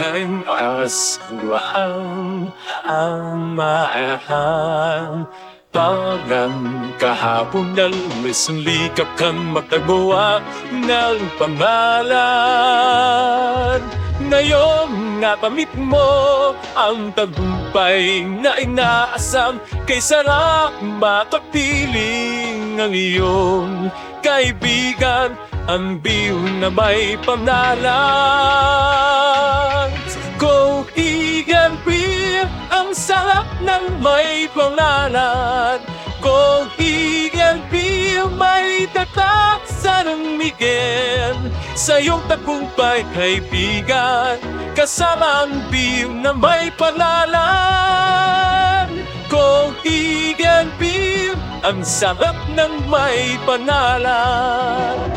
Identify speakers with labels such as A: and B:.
A: kay aswang ang maahan Parang kahapon lumis ang likap kang magtagbuwa ng pangalan. Ngayon napamit mo ang tagumpay na inaasam Kay sarap makapiling ang iyong kaibigan Ang biyong na may pangalan sarap ng may pangalan. Egan Beer May tatak sa Miguel Sa iyong tagumpay kaibigan Kasama ang beer na may pangalan. Egan Beer Ang sarap ng may pangalan